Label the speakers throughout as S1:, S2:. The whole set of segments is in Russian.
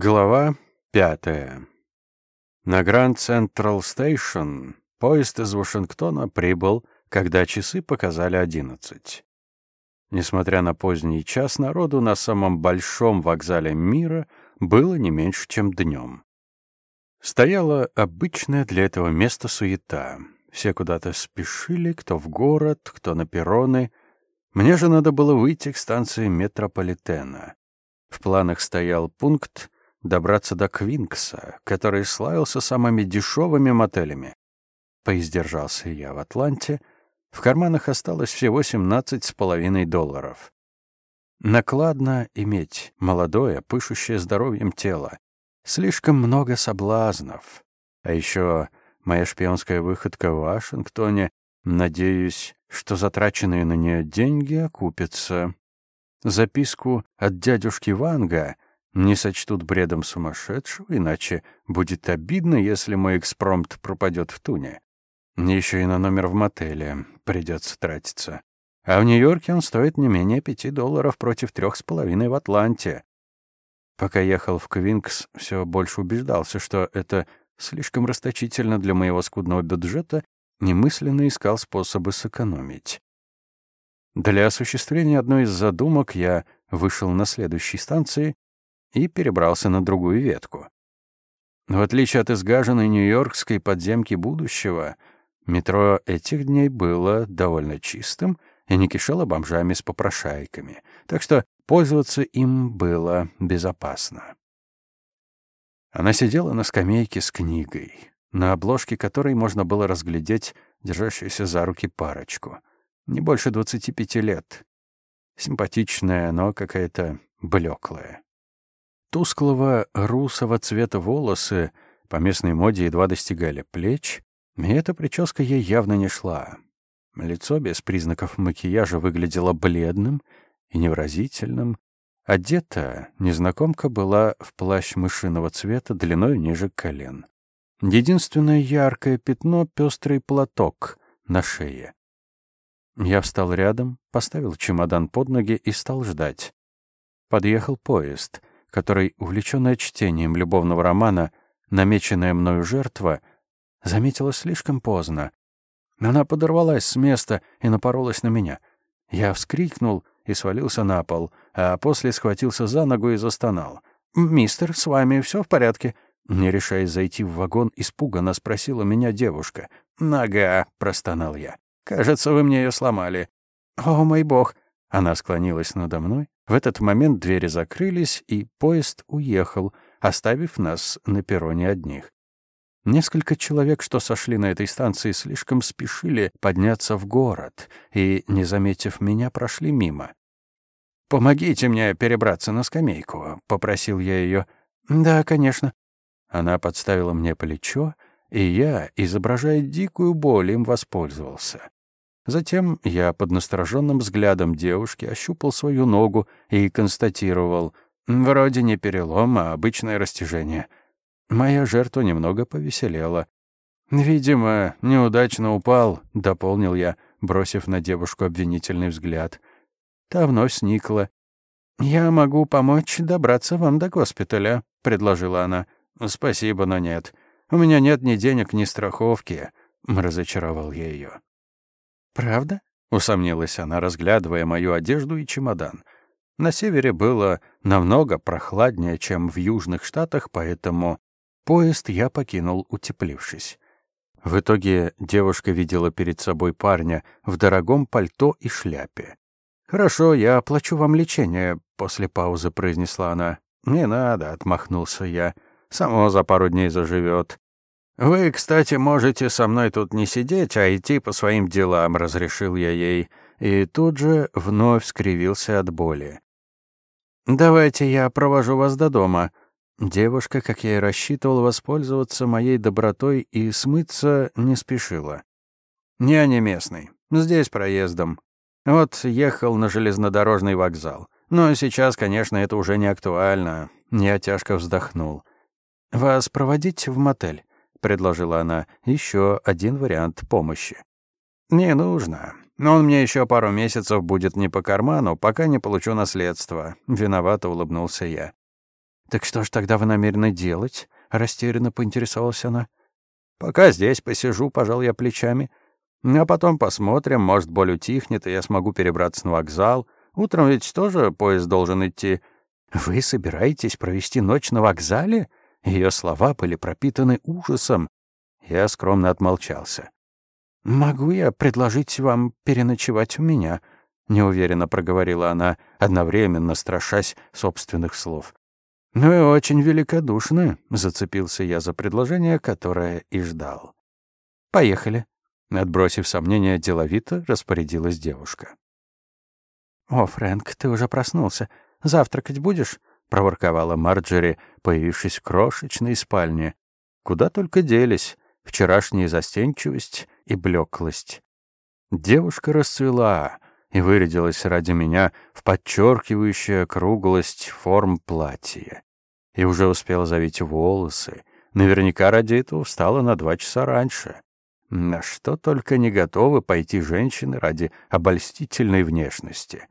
S1: Глава пятая. На Гранд Централ Стейшн поезд из Вашингтона прибыл, когда часы показали одиннадцать. Несмотря на поздний час, народу на самом большом вокзале мира было не меньше, чем днем. Стояла обычная для этого места суета. Все куда-то спешили, кто в город, кто на перроны. Мне же надо было выйти к станции метрополитена. В планах стоял пункт — добраться до Квинкса, который славился самыми дешевыми мотелями. Поиздержался я в Атланте. В карманах осталось всего семнадцать с половиной долларов. Накладно иметь молодое, пышущее здоровьем тело. Слишком много соблазнов. А еще моя шпионская выходка в Вашингтоне. Надеюсь, что затраченные на нее деньги окупятся. Записку от дядюшки Ванга — не сочтут бредом сумасшедшего, иначе будет обидно, если мой экспромт пропадет в туне. Еще и на номер в мотеле придется тратиться. А в Нью-Йорке он стоит не менее пяти долларов против трех с половиной в Атланте. Пока ехал в Квинкс, все больше убеждался, что это слишком расточительно для моего скудного бюджета, немысленно искал способы сэкономить. Для осуществления одной из задумок я вышел на следующей станции и перебрался на другую ветку. В отличие от изгаженной нью-йоркской подземки будущего, метро этих дней было довольно чистым и не кишело бомжами с попрошайками, так что пользоваться им было безопасно. Она сидела на скамейке с книгой, на обложке которой можно было разглядеть держащуюся за руки парочку. Не больше двадцати пяти лет. Симпатичная, но какая-то блеклая. Тусклого русого цвета волосы по местной моде едва достигали плеч, и эта прическа ей явно не шла. Лицо без признаков макияжа выглядело бледным и невразительным. Одета незнакомка была в плащ мышиного цвета длиной ниже колен. Единственное яркое пятно — пестрый платок на шее. Я встал рядом, поставил чемодан под ноги и стал ждать. Подъехал поезд который, увлеченная чтением любовного романа, намеченная мною жертва, заметила слишком поздно. Она подорвалась с места и напоролась на меня. Я вскрикнул и свалился на пол, а после схватился за ногу и застонал. «Мистер, с вами все в порядке?» Не решаясь зайти в вагон, испуганно спросила меня девушка. «Нога», — простонал я. «Кажется, вы мне ее сломали». «О, мой бог!» Она склонилась надо мной, в этот момент двери закрылись, и поезд уехал, оставив нас на перроне одних. Несколько человек, что сошли на этой станции, слишком спешили подняться в город и, не заметив меня, прошли мимо. «Помогите мне перебраться на скамейку», — попросил я ее. «Да, конечно». Она подставила мне плечо, и я, изображая дикую боль, им воспользовался. Затем я под настороженным взглядом девушки ощупал свою ногу и констатировал, вроде не перелом, а обычное растяжение. Моя жертва немного повеселела. «Видимо, неудачно упал», — дополнил я, бросив на девушку обвинительный взгляд. Та вновь сникла. «Я могу помочь добраться вам до госпиталя», — предложила она. «Спасибо, но нет. У меня нет ни денег, ни страховки», — разочаровал я ее. «Правда?» — усомнилась она, разглядывая мою одежду и чемодан. На севере было намного прохладнее, чем в южных штатах, поэтому поезд я покинул, утеплившись. В итоге девушка видела перед собой парня в дорогом пальто и шляпе. «Хорошо, я оплачу вам лечение», — после паузы произнесла она. «Не надо», — отмахнулся я. «Само за пару дней заживет. «Вы, кстати, можете со мной тут не сидеть, а идти по своим делам», — разрешил я ей, и тут же вновь скривился от боли. «Давайте я провожу вас до дома». Девушка, как я и рассчитывал, воспользоваться моей добротой и смыться не спешила. «Я не местный. Здесь проездом. Вот ехал на железнодорожный вокзал. Но сейчас, конечно, это уже не актуально». Я тяжко вздохнул. «Вас проводить в мотель?» — предложила она, — еще один вариант помощи. «Не нужно. Но он мне еще пару месяцев будет не по карману, пока не получу наследство», — виновато улыбнулся я. «Так что ж тогда вы намерены делать?» — растерянно поинтересовалась она.
S2: «Пока здесь посижу, пожал я плечами. А потом посмотрим, может, боль утихнет, и я смогу перебраться на вокзал. Утром ведь тоже поезд должен идти».
S1: «Вы собираетесь провести ночь на вокзале?» Ее слова были пропитаны ужасом. Я скромно отмолчался. «Могу я предложить вам переночевать у меня?» — неуверенно проговорила она, одновременно страшась собственных слов. «Ну и очень великодушно», — зацепился я за предложение, которое и ждал. «Поехали», — отбросив сомнения, деловито распорядилась девушка. «О, Фрэнк, ты уже проснулся. Завтракать будешь?» — проворковала Марджери, появившись в крошечной спальне. Куда только делись вчерашняя застенчивость и блеклость. Девушка расцвела и вырядилась ради меня в подчеркивающую округлость форм платья. И уже успела завить волосы. Наверняка ради этого встала на два часа раньше. На что только не готовы пойти женщины ради обольстительной внешности.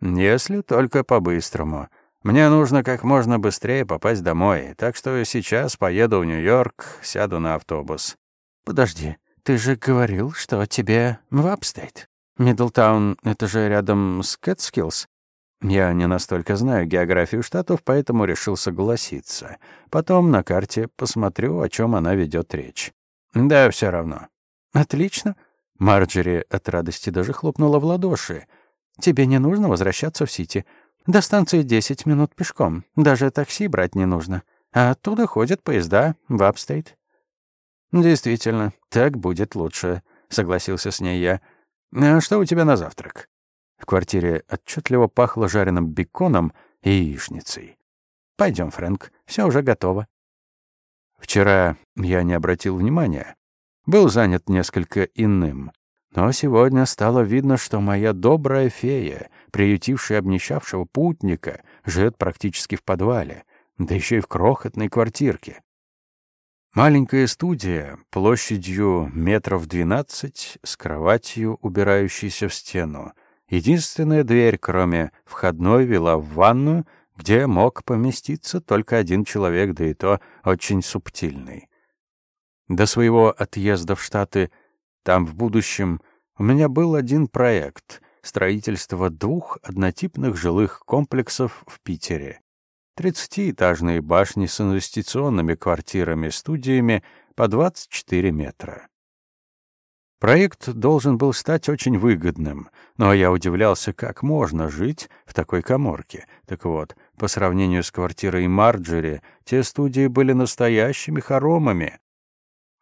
S1: Если только по-быстрому. Мне нужно как можно быстрее попасть домой, так что сейчас поеду в Нью-Йорк, сяду на автобус. Подожди, ты же говорил, что тебе в Апстейт. Мидлтаун — это же рядом с Кэтскиллс. Я не настолько знаю географию штатов, поэтому решил согласиться. Потом на карте посмотрю, о чем она ведет речь. Да, все равно. Отлично. Марджери от радости даже хлопнула в ладоши. Тебе не нужно возвращаться в Сити. До станции 10 минут пешком. Даже такси брать не нужно. А оттуда ходят поезда в Апстейт. «Действительно, так будет лучше», — согласился с ней я. «А что у тебя на завтрак?» В квартире отчетливо пахло жареным беконом и яичницей. «Пойдем, Фрэнк, все уже готово». Вчера я не обратил внимания. Был занят несколько иным. Но сегодня стало видно, что моя добрая фея, приютившая обнищавшего путника, живет практически в подвале, да еще и в крохотной квартирке. Маленькая студия, площадью метров двенадцать, с кроватью, убирающейся в стену. Единственная дверь, кроме входной, вела в ванную, где мог поместиться только один человек, да и то очень субтильный. До своего отъезда в Штаты, там в будущем, у меня был один проект — строительство двух однотипных жилых комплексов в Питере. Тридцатиэтажные башни с инвестиционными квартирами-студиями по 24 метра. Проект должен был стать очень выгодным, но я удивлялся, как можно жить в такой коморке. Так вот, по сравнению с квартирой Марджери, те студии были настоящими хоромами.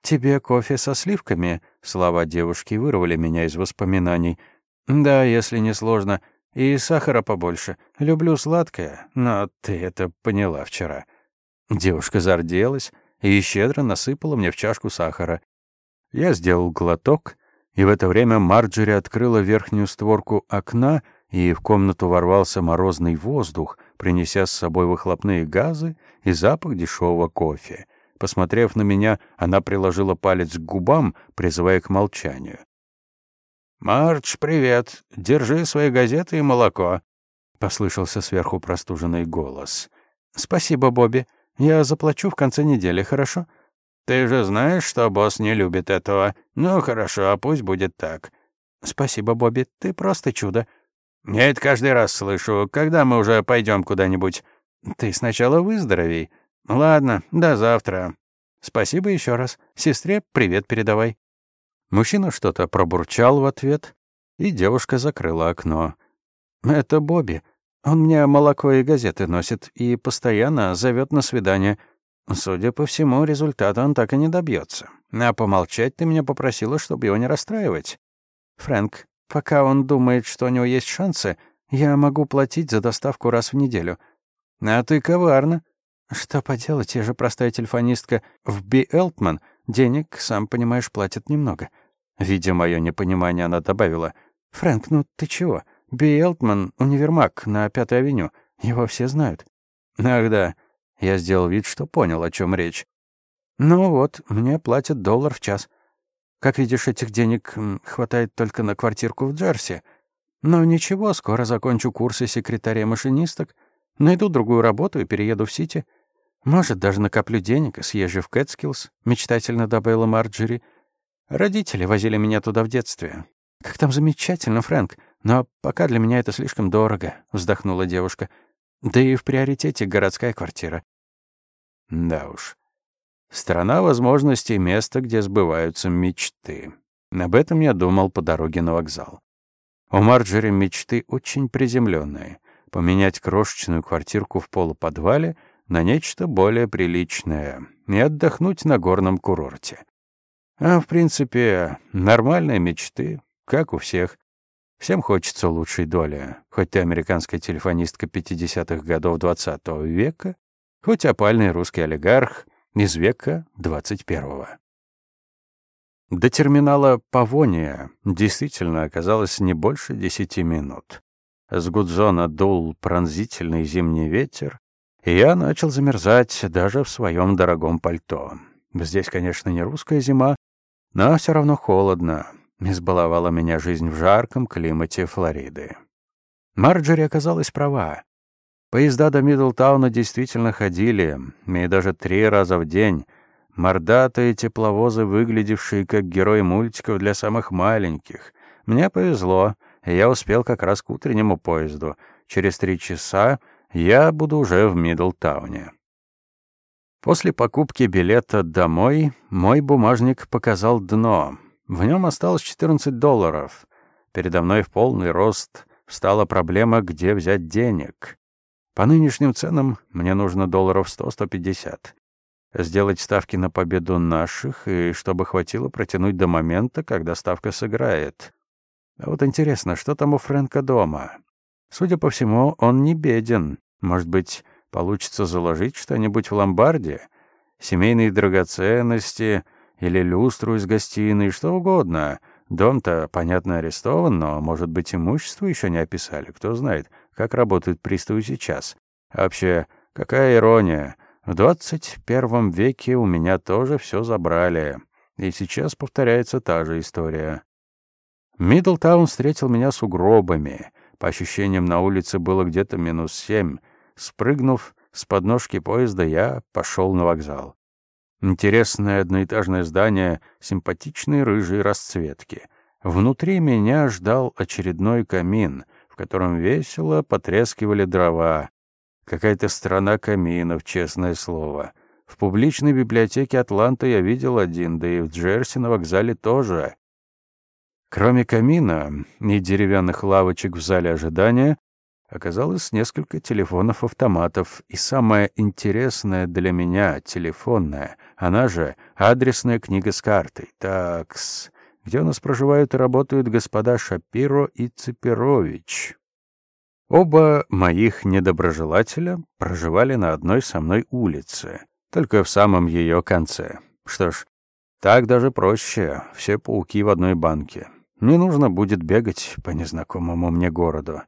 S1: «Тебе кофе со сливками?» Слова девушки вырвали меня из воспоминаний. «Да, если не сложно. И сахара побольше. Люблю сладкое, но ты это поняла вчера». Девушка зарделась и щедро насыпала мне в чашку сахара. Я сделал глоток, и в это время Марджери открыла верхнюю створку окна, и в комнату ворвался морозный воздух, принеся с собой выхлопные газы и запах дешевого кофе. Посмотрев на меня, она приложила палец к губам, призывая к молчанию. «Марч, привет! Держи свои газеты и молоко!» — послышался сверху простуженный голос. «Спасибо, Бобби. Я заплачу в конце недели, хорошо?» «Ты же знаешь, что босс не любит этого. Ну, хорошо, а пусть будет так». «Спасибо, Бобби. Ты просто чудо». «Я это каждый раз слышу. Когда мы уже пойдем куда-нибудь?» «Ты сначала выздоровей». «Ладно, до завтра». «Спасибо еще раз. Сестре привет передавай». Мужчина что-то пробурчал в ответ, и девушка закрыла окно. «Это Бобби. Он мне молоко и газеты носит и постоянно зовет на свидание. Судя по всему, результата он так и не добьется. А помолчать ты меня попросила, чтобы его не расстраивать. Фрэнк, пока он думает, что у него есть шансы, я могу платить за доставку раз в неделю. А ты коварна. Что поделать, я же простая телефонистка в Би Элтман. Денег, сам понимаешь, платят немного. Видя мое непонимание, она добавила. «Фрэнк, ну ты чего? B. Altman, универмаг на Пятой авеню. Его все знают». «Ах да». Я сделал вид, что понял, о чем речь. «Ну вот, мне платят доллар в час. Как видишь, этих денег хватает только на квартирку в Джерси. Но ничего, скоро закончу курсы секретарей-машинисток, найду другую работу и перееду в Сити.
S2: Может, даже накоплю денег и съезжу в Кэтскиллс, мечтательно добавила Марджери. Родители возили меня туда в детстве. Как там замечательно, Фрэнк. Но пока для меня это слишком дорого, вздохнула девушка. Да и в приоритете городская квартира.
S1: Да уж. Страна возможностей, место, где сбываются мечты. Об этом я думал по дороге на вокзал. У Марджери мечты очень приземленные. Поменять крошечную квартирку в полуподвале — на нечто более приличное и отдохнуть на горном курорте. А, в принципе, нормальные мечты, как у всех. Всем хочется лучшей доли, хоть ты американская телефонистка 50-х годов 20 -го века, хоть опальный русский олигарх из века 21-го. До терминала Павония действительно оказалось не больше десяти минут. С Гудзона дул пронзительный зимний ветер, я начал замерзать даже в своем дорогом пальто. Здесь, конечно, не русская зима, но все равно холодно. Избаловала меня жизнь в жарком климате Флориды. Марджери оказалась права. Поезда до Мидлтауна действительно ходили, и даже три раза в день. Мордатые тепловозы, выглядевшие как герои мультиков для самых маленьких. Мне повезло, я успел как раз к утреннему поезду. Через три часа я буду уже в Мидлтауне. После покупки билета домой мой бумажник показал дно. В нем осталось 14 долларов. Передо мной в полный рост встала проблема, где взять денег. По нынешним ценам мне нужно долларов 100-150. Сделать ставки на победу наших, и чтобы хватило протянуть до момента, когда ставка сыграет. А вот интересно, что там у Фрэнка дома? Судя по всему, он не беден. Может быть, получится заложить что-нибудь в ломбарде? Семейные драгоценности или люстру из гостиной, что угодно. Дом-то, понятно, арестован, но, может быть, имущество еще не описали. Кто знает, как работают приставы сейчас. А вообще, какая ирония. В двадцать первом веке у меня тоже все забрали. И сейчас повторяется та же история. Мидлтаун встретил меня с угробами. По ощущениям, на улице было где-то минус семь. Спрыгнув с подножки поезда, я пошел на вокзал. Интересное одноэтажное здание симпатичной рыжей расцветки. Внутри меня ждал очередной камин, в котором весело потрескивали дрова. Какая-то страна каминов, честное слово. В публичной библиотеке Атланта я видел один, да и в Джерси на вокзале тоже. Кроме камина и деревянных лавочек в зале ожидания, оказалось несколько телефонов-автоматов, и самое интересное для меня — телефонная, она же адресная книга с картой. Такс, где у нас проживают и работают господа Шапиро и Цепирович. Оба моих недоброжелателя проживали на одной со мной улице, только в самом ее конце. Что ж, так даже проще, все пауки в одной банке. Не нужно будет бегать по незнакомому мне городу.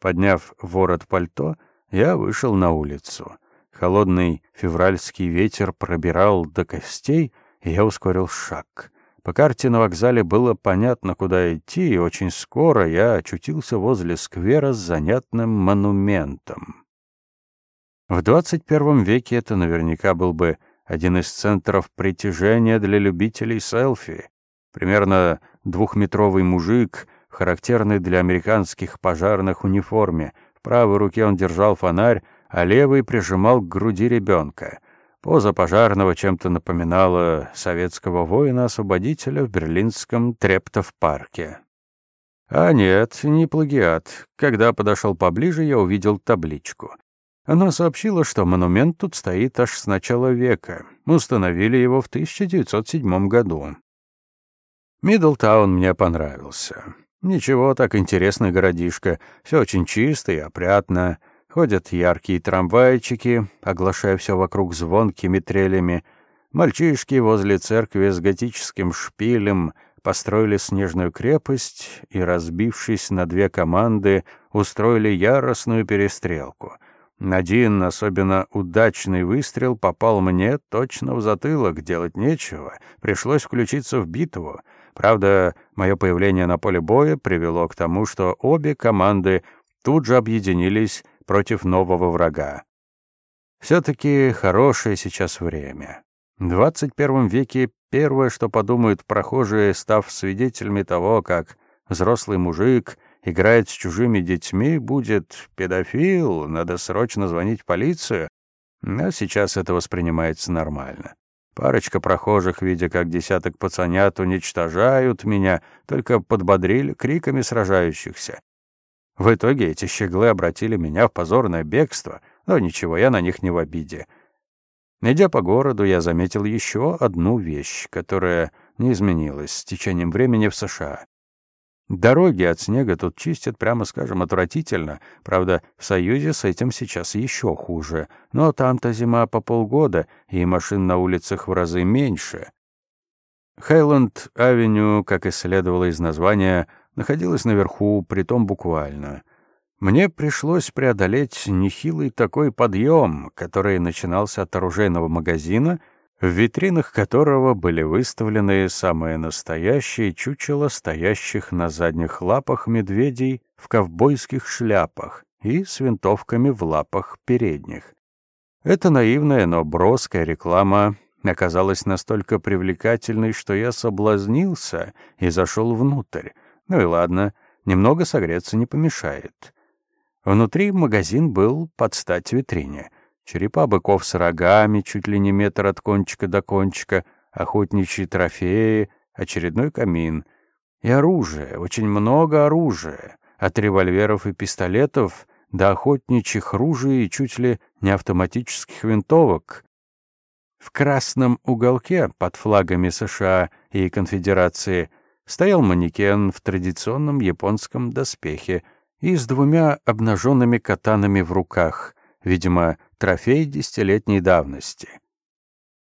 S1: Подняв ворот пальто, я вышел на улицу. Холодный февральский ветер пробирал до костей, и я ускорил шаг. По карте на вокзале было понятно, куда идти, и очень скоро я очутился возле сквера с занятным монументом. В 21 веке это наверняка был бы один из центров притяжения для любителей селфи. Примерно двухметровый мужик, характерный для американских пожарных униформе. В правой руке он держал фонарь, а левый прижимал к груди ребенка. Поза пожарного чем-то напоминала советского воина-освободителя в берлинском Трептов-парке. А нет, не плагиат. Когда подошел поближе, я увидел табличку. Она сообщила, что монумент тут стоит аж с начала века. Установили его в 1907 году. Мидлтаун мне понравился. Ничего, так интересный городишко. Все очень чисто и опрятно. Ходят яркие трамвайчики, оглашая все вокруг звонкими трелями. Мальчишки возле церкви с готическим шпилем построили снежную крепость и, разбившись на две команды, устроили яростную перестрелку. Один особенно удачный выстрел попал мне точно в затылок, делать нечего. Пришлось включиться в битву — Правда, мое появление на поле боя привело к тому, что обе команды тут же объединились против нового врага. Все-таки хорошее сейчас время. В 21 веке первое, что подумают прохожие, став свидетелями того, как взрослый мужик играет с чужими детьми, будет педофил, надо срочно звонить в полицию. Но сейчас это воспринимается нормально. Парочка прохожих, видя, как десяток пацанят уничтожают меня, только подбодрили криками сражающихся. В итоге эти щеглы обратили меня в позорное бегство, но ничего, я на них не в обиде. Идя по городу, я заметил еще одну вещь, которая не изменилась с течением времени в США. Дороги от снега тут чистят, прямо скажем, отвратительно. Правда, в Союзе с этим сейчас еще хуже. Но там-то зима по полгода, и машин на улицах в разы меньше. Хайланд-авеню, как и следовало из названия, находилась наверху, притом буквально. Мне пришлось преодолеть нехилый такой подъем, который начинался от оружейного магазина, в витринах которого были выставлены самые настоящие чучела стоящих на задних лапах медведей в ковбойских шляпах и с винтовками в лапах передних. Эта наивная, но броская реклама оказалась настолько привлекательной, что я соблазнился и зашел внутрь. Ну и ладно, немного согреться не помешает. Внутри магазин был под стать витрине. Черепа быков с рогами, чуть ли не метр от кончика до кончика, охотничьи трофеи, очередной камин. И оружие, очень много оружия, от револьверов и пистолетов до охотничьих ружей и чуть ли не автоматических винтовок. В красном уголке под флагами США и Конфедерации — стоял манекен в традиционном японском доспехе и с двумя обнаженными катанами в руках, видимо, трофей десятилетней давности.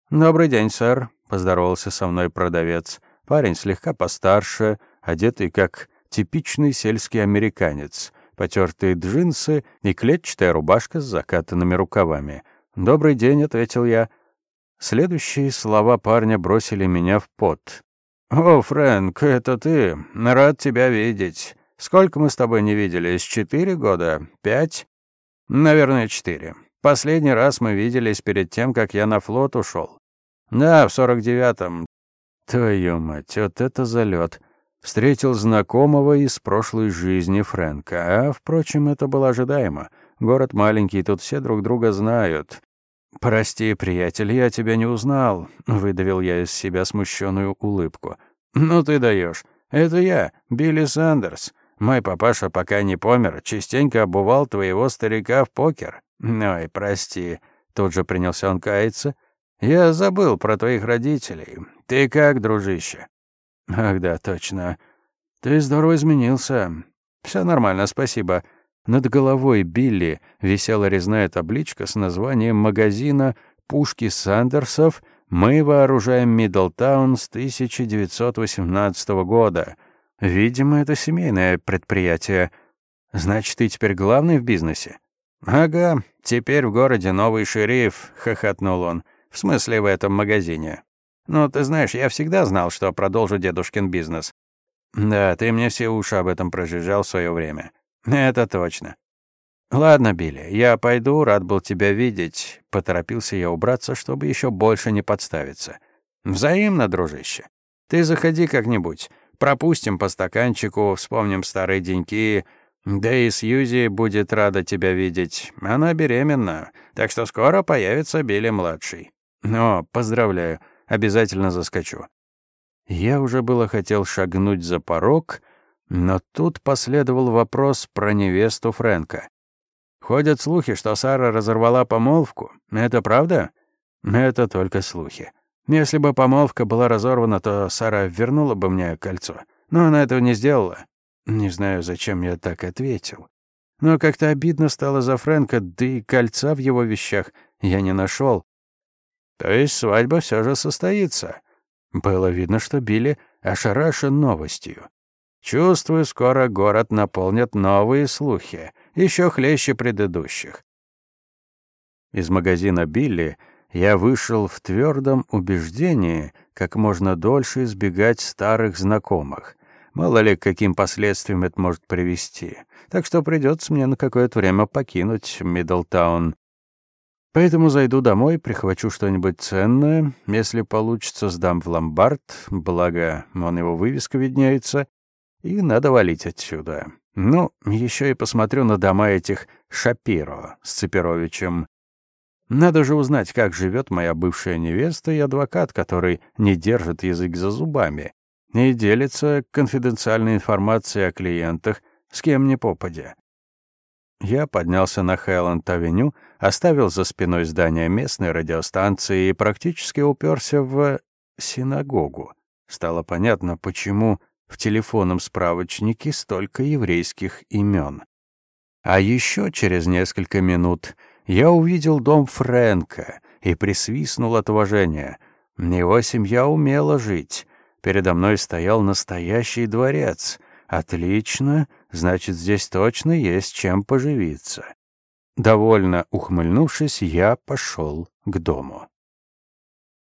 S1: «Добрый день, сэр», — поздоровался со мной продавец. Парень слегка постарше, одетый как типичный сельский американец, потертые джинсы и клетчатая рубашка с закатанными рукавами. «Добрый день», — ответил я. Следующие слова парня бросили меня в пот. «О, Фрэнк, это ты? Рад тебя видеть. Сколько мы с тобой не виделись? Четыре года? Пять?» «Наверное, четыре. Последний раз мы виделись перед тем, как я на флот ушел. Да, в сорок девятом. Твою мать, вот это залет. Встретил знакомого из прошлой жизни Фрэнка. А, впрочем, это было ожидаемо. Город маленький, тут все друг друга знают. «Прости, приятель, я тебя не узнал», — выдавил я из себя смущенную улыбку. «Ну ты даешь. Это я, Билли Сандерс. Мой папаша пока не помер, частенько обувал твоего старика в покер. Ой, прости». Тут же принялся он каяться. «Я забыл про твоих родителей. Ты как, дружище?» «Ах да, точно. Ты здорово изменился. Все нормально, спасибо. Над головой Билли висела резная табличка с названием магазина «Пушки Сандерсов. Мы вооружаем Миддлтаун с 1918 года». Видимо, это семейное предприятие. Значит, ты теперь главный в бизнесе? Ага, теперь в городе новый шериф, хохотнул он. В смысле, в этом магазине. Ну, ты знаешь, я всегда знал, что продолжу дедушкин бизнес. Да, ты мне все уши об этом прожужжал в свое время. Это точно. Ладно, Билли, я пойду, рад был тебя видеть. Поторопился я убраться, чтобы еще больше не подставиться. Взаимно, дружище. Ты заходи как-нибудь. Пропустим по стаканчику, вспомним старые деньки. Да и Сьюзи будет рада тебя видеть. Она беременна, так что скоро появится Билли-младший. О, поздравляю, обязательно заскочу. Я уже было хотел шагнуть за порог, но тут последовал вопрос про невесту Фрэнка. Ходят слухи, что Сара разорвала помолвку. Это правда? Это только слухи. Если бы помолвка была разорвана, то Сара вернула бы мне кольцо. Но она этого не сделала. Не знаю, зачем я так ответил. Но как-то обидно стало за Фрэнка, да и кольца в его вещах я не нашел. То есть свадьба все же состоится. Было видно, что Билли ошарашен новостью. Чувствую, скоро город наполнят новые слухи, еще хлеще предыдущих. Из магазина Билли я вышел в твердом убеждении как можно дольше избегать старых знакомых. Мало ли, к каким последствиям это может привести. Так что придется мне на какое-то время покинуть Миддлтаун. Поэтому зайду домой, прихвачу что-нибудь ценное, если получится, сдам в ломбард, благо вон его вывеска виднеется, и надо валить отсюда. Ну, еще и посмотрю на дома этих Шапиро с Цепировичем. Надо же узнать, как живет моя бывшая невеста и адвокат, который не держит язык за зубами и делится конфиденциальной информацией о клиентах с кем ни попадя. Я поднялся на Хайленд-авеню, оставил за спиной здание местной радиостанции и практически уперся в синагогу. Стало понятно, почему в телефонном справочнике столько еврейских имен. А еще через несколько минут я увидел дом Фрэнка и присвистнул от уважения. Его семья умела жить. Передо мной стоял настоящий дворец — Отлично, значит, здесь точно есть чем поживиться. Довольно ухмыльнувшись, я пошел к дому.